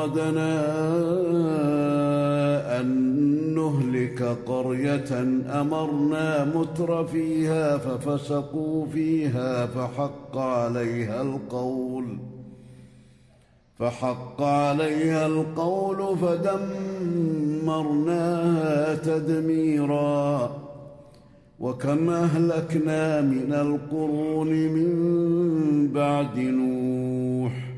اردنا أن نهلك قرية أمرنا متر فيها ففسقوا فيها فحق عليها القول فحق عليها القول فدمرناها تدميرا وكم أهلكنا من القرون من بعد نوح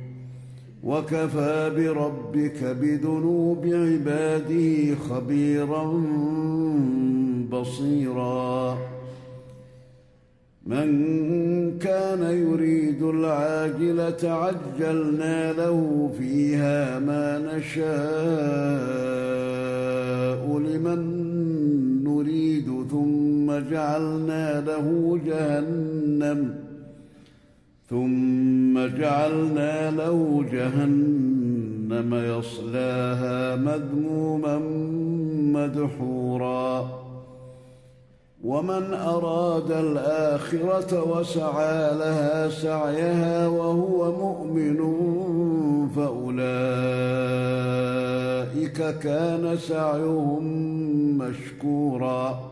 وكفى بربك بذنوب عباده خبيرا بصيرا. من كان يريد العاجلة عجلنا له فيها ما نشاء لمن نريد ثم جعلنا له جهنم. ثم جعلنا له جهنم يصلاها مذموما مدحورا. ومن أراد الآخرة وسعى لها سعيها وهو مؤمن فأولئك كان سعيهم مشكورا.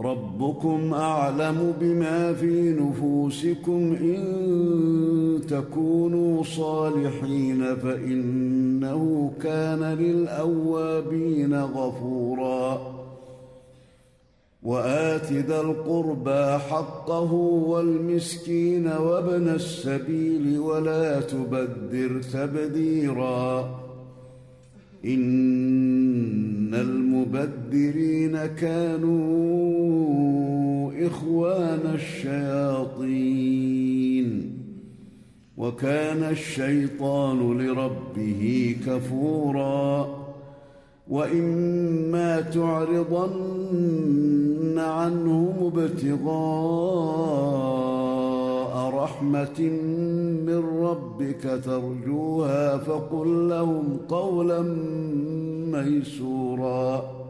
ربكم أعلم بما في نفوسكم إن تكونوا صالحين فإنه كان للأوابين غفورا. وآت ذا القربى حقه والمسكين وابن السبيل ولا تبذر تبذيرا. إن المبذرين كانوا إخوان الشياطين وكان الشيطان لربه كفورا وإما تعرضن عنهم ابتغاء رحمة من ربك ترجوها فقل لهم قولا ميسورا.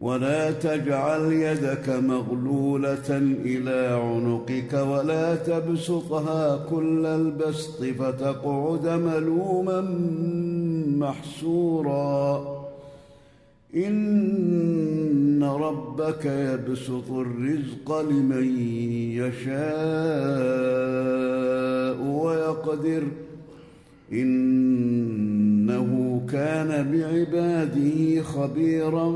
ولا تجعل يدك مغلولة إلى عنقك ولا تبسطها كل البسط فتقعد ملوما محسورا. إن ربك يبسط الرزق لمن يشاء ويقدر. إنه كان بعباده خبيرا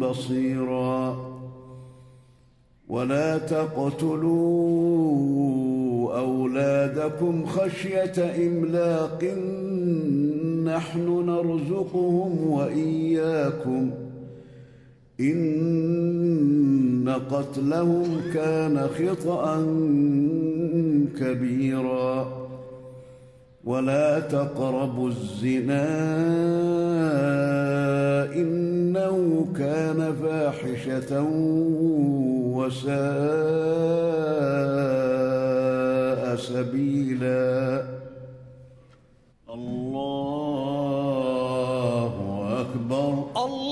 بصيرا. ولا تقتلوا أولادكم خشية إملاق. نحن نرزقهم وإياكم. إن قتلهم كان خطا كبيرا. ولا تقربوا الزنا إنه كان فاحشة وساء سبيلا. الله أكبر. الله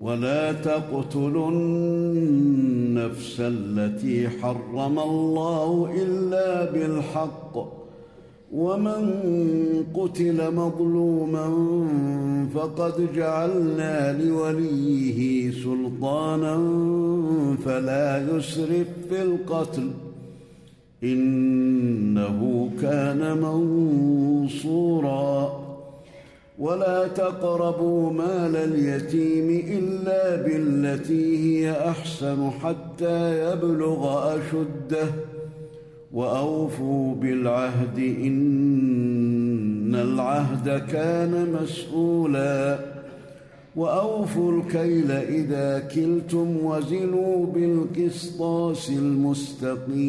ولا تقتلوا النفس التي حرم الله إلا بالحق. ومن قتل مظلوما فقد جعلنا لوليه سلطانا فلا يسرف في القتل. إنه كان منصورا. ولا تقربوا مال اليتيم إلا بالتي هي أحسن حتى يبلغ أشده. وأوفوا بالعهد إن العهد كان مسؤولا. وأوفوا الكيل إذا كلتم وزنوا بالقسطاس المستقيم.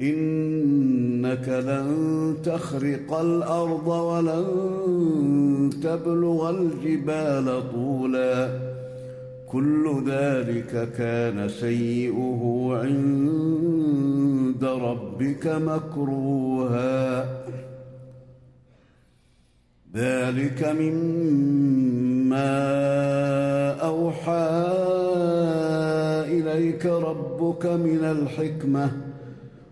إنك لن تخرق الأرض ولن تبلغ الجبال طولا. كل ذلك كان سيئه عند ربك مكروها. ذلك مما أوحى إليك ربك من الحكمة.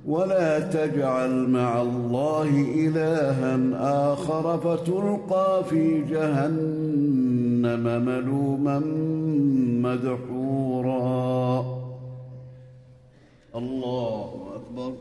ولا تجعل مع الله إلها آخر فتلقى في جهنم ملوما مدحورا. الله أكبر.